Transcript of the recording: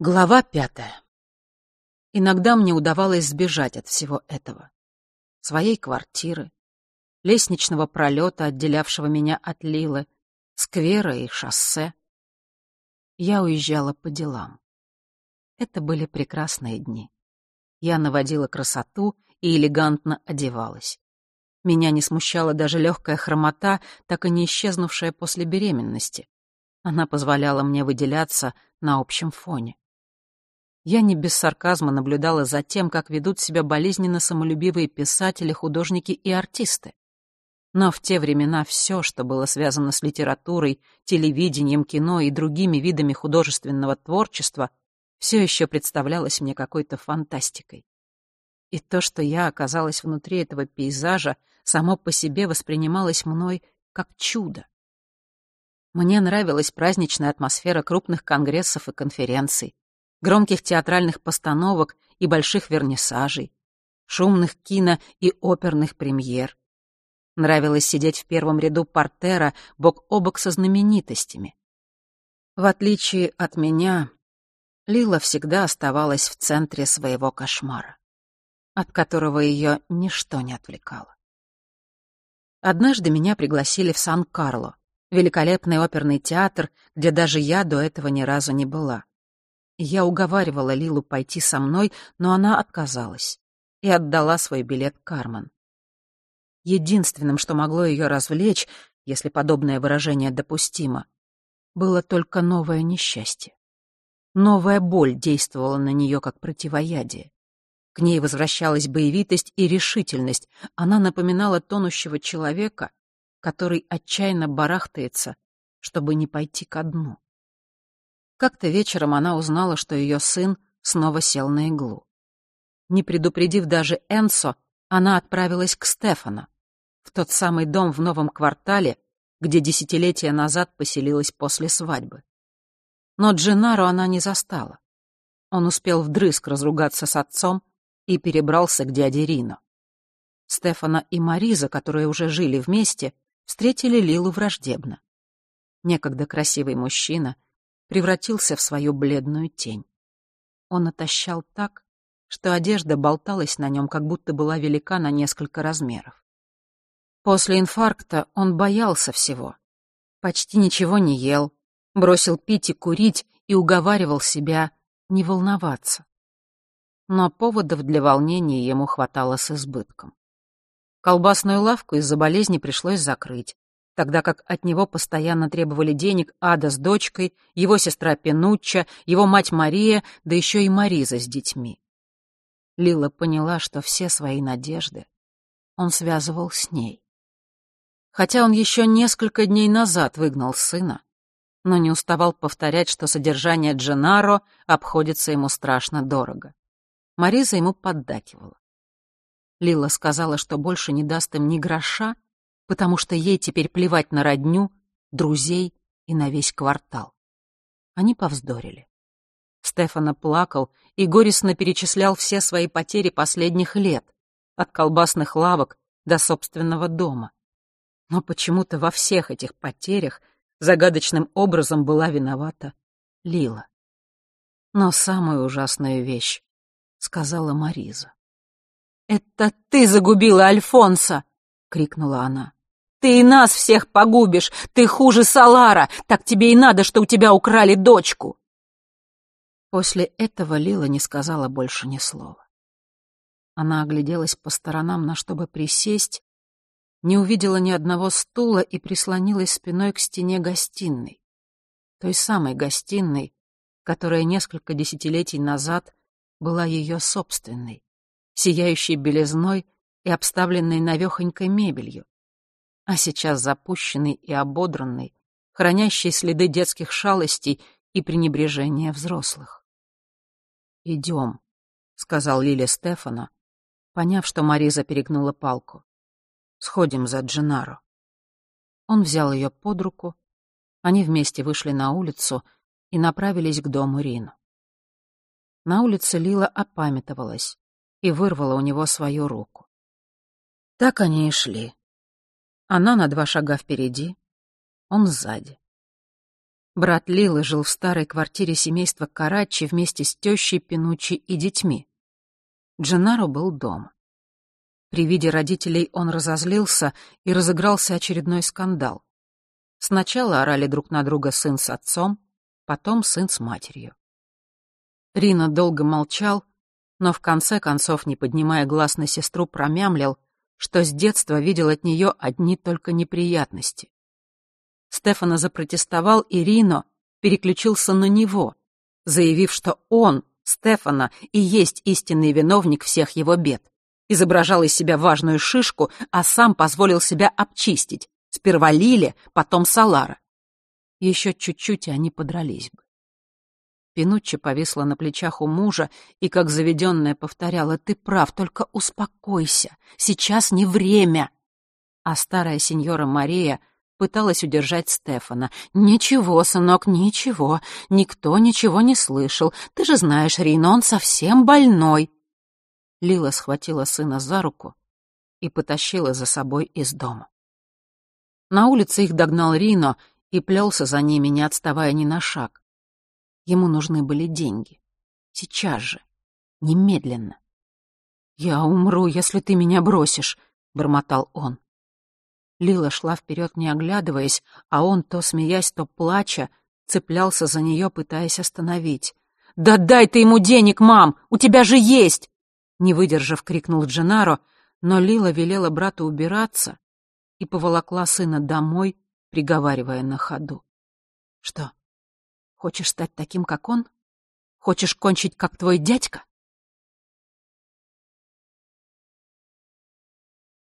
Глава пятая. Иногда мне удавалось сбежать от всего этого. Своей квартиры, лестничного пролета, отделявшего меня от Лилы, сквера и шоссе. Я уезжала по делам. Это были прекрасные дни. Я наводила красоту и элегантно одевалась. Меня не смущала даже легкая хромота, так и не исчезнувшая после беременности. Она позволяла мне выделяться на общем фоне. Я не без сарказма наблюдала за тем, как ведут себя болезненно самолюбивые писатели, художники и артисты. Но в те времена все, что было связано с литературой, телевидением, кино и другими видами художественного творчества, все еще представлялось мне какой-то фантастикой. И то, что я оказалась внутри этого пейзажа, само по себе воспринималось мной как чудо. Мне нравилась праздничная атмосфера крупных конгрессов и конференций, громких театральных постановок и больших вернисажей, шумных кино и оперных премьер. Нравилось сидеть в первом ряду портера бок о бок со знаменитостями. В отличие от меня, Лила всегда оставалась в центре своего кошмара, от которого ее ничто не отвлекало. Однажды меня пригласили в Сан-Карло, великолепный оперный театр, где даже я до этого ни разу не была. Я уговаривала Лилу пойти со мной, но она отказалась и отдала свой билет Кармен. Единственным, что могло ее развлечь, если подобное выражение допустимо, было только новое несчастье. Новая боль действовала на нее как противоядие. К ней возвращалась боевитость и решительность. Она напоминала тонущего человека, который отчаянно барахтается, чтобы не пойти ко дну. Как-то вечером она узнала, что ее сын снова сел на иглу. Не предупредив даже Энсо, она отправилась к Стефану, в тот самый дом в новом квартале, где десятилетия назад поселилась после свадьбы. Но Дженару она не застала. Он успел вдрызг разругаться с отцом и перебрался к дяде Рино. Стефана и Мариза, которые уже жили вместе, встретили Лилу враждебно. Некогда красивый мужчина — превратился в свою бледную тень. Он отощал так, что одежда болталась на нем, как будто была велика на несколько размеров. После инфаркта он боялся всего. Почти ничего не ел, бросил пить и курить и уговаривал себя не волноваться. Но поводов для волнения ему хватало с избытком. Колбасную лавку из-за болезни пришлось закрыть тогда как от него постоянно требовали денег Ада с дочкой, его сестра Пенучча, его мать Мария, да еще и Мариза с детьми. Лила поняла, что все свои надежды он связывал с ней. Хотя он еще несколько дней назад выгнал сына, но не уставал повторять, что содержание Дженаро обходится ему страшно дорого. Мариза ему поддакивала. Лила сказала, что больше не даст им ни гроша, потому что ей теперь плевать на родню, друзей и на весь квартал. Они повздорили. Стефана плакал и горестно перечислял все свои потери последних лет, от колбасных лавок до собственного дома. Но почему-то во всех этих потерях загадочным образом была виновата Лила. Но самую ужасную вещь сказала Мариза. «Это ты загубила Альфонса!» — крикнула она. Ты и нас всех погубишь! Ты хуже Салара! Так тебе и надо, что у тебя украли дочку!» После этого Лила не сказала больше ни слова. Она огляделась по сторонам, на чтобы присесть, не увидела ни одного стула и прислонилась спиной к стене гостиной. Той самой гостиной, которая несколько десятилетий назад была ее собственной, сияющей белизной и обставленной навехонькой мебелью, а сейчас запущенный и ободранный, хранящий следы детских шалостей и пренебрежения взрослых. «Идем», — сказал Лиле Стефана, поняв, что Мариза перегнула палку. «Сходим за Дженаро». Он взял ее под руку, они вместе вышли на улицу и направились к дому Рину. На улице Лила опамятовалась и вырвала у него свою руку. Так они и шли. Она на два шага впереди, он сзади. Брат Лилы жил в старой квартире семейства Карачи вместе с тещей Пинучи и детьми. Дженаро был дома. При виде родителей он разозлился и разыгрался очередной скандал. Сначала орали друг на друга сын с отцом, потом сын с матерью. Рина долго молчал, но в конце концов, не поднимая глаз на сестру, промямлил, что с детства видел от нее одни только неприятности. Стефана запротестовал, и Рино переключился на него, заявив, что он, Стефана, и есть истинный виновник всех его бед. Изображал из себя важную шишку, а сам позволил себя обчистить. Сперва Лиле, потом Салара. Еще чуть-чуть, и они подрались бы. Пинуччи повисла на плечах у мужа и, как заведенная, повторяла, «Ты прав, только успокойся, сейчас не время». А старая сеньора Мария пыталась удержать Стефана. «Ничего, сынок, ничего, никто ничего не слышал. Ты же знаешь, Рино, он совсем больной». Лила схватила сына за руку и потащила за собой из дома. На улице их догнал Рино и плелся за ними, не отставая ни на шаг. Ему нужны были деньги. Сейчас же. Немедленно. «Я умру, если ты меня бросишь», — бормотал он. Лила шла вперед, не оглядываясь, а он, то смеясь, то плача, цеплялся за нее, пытаясь остановить. «Да дай ты ему денег, мам! У тебя же есть!» Не выдержав, крикнул Дженаро, но Лила велела брату убираться и поволокла сына домой, приговаривая на ходу. «Что, Хочешь стать таким, как он? Хочешь кончить, как твой дядька?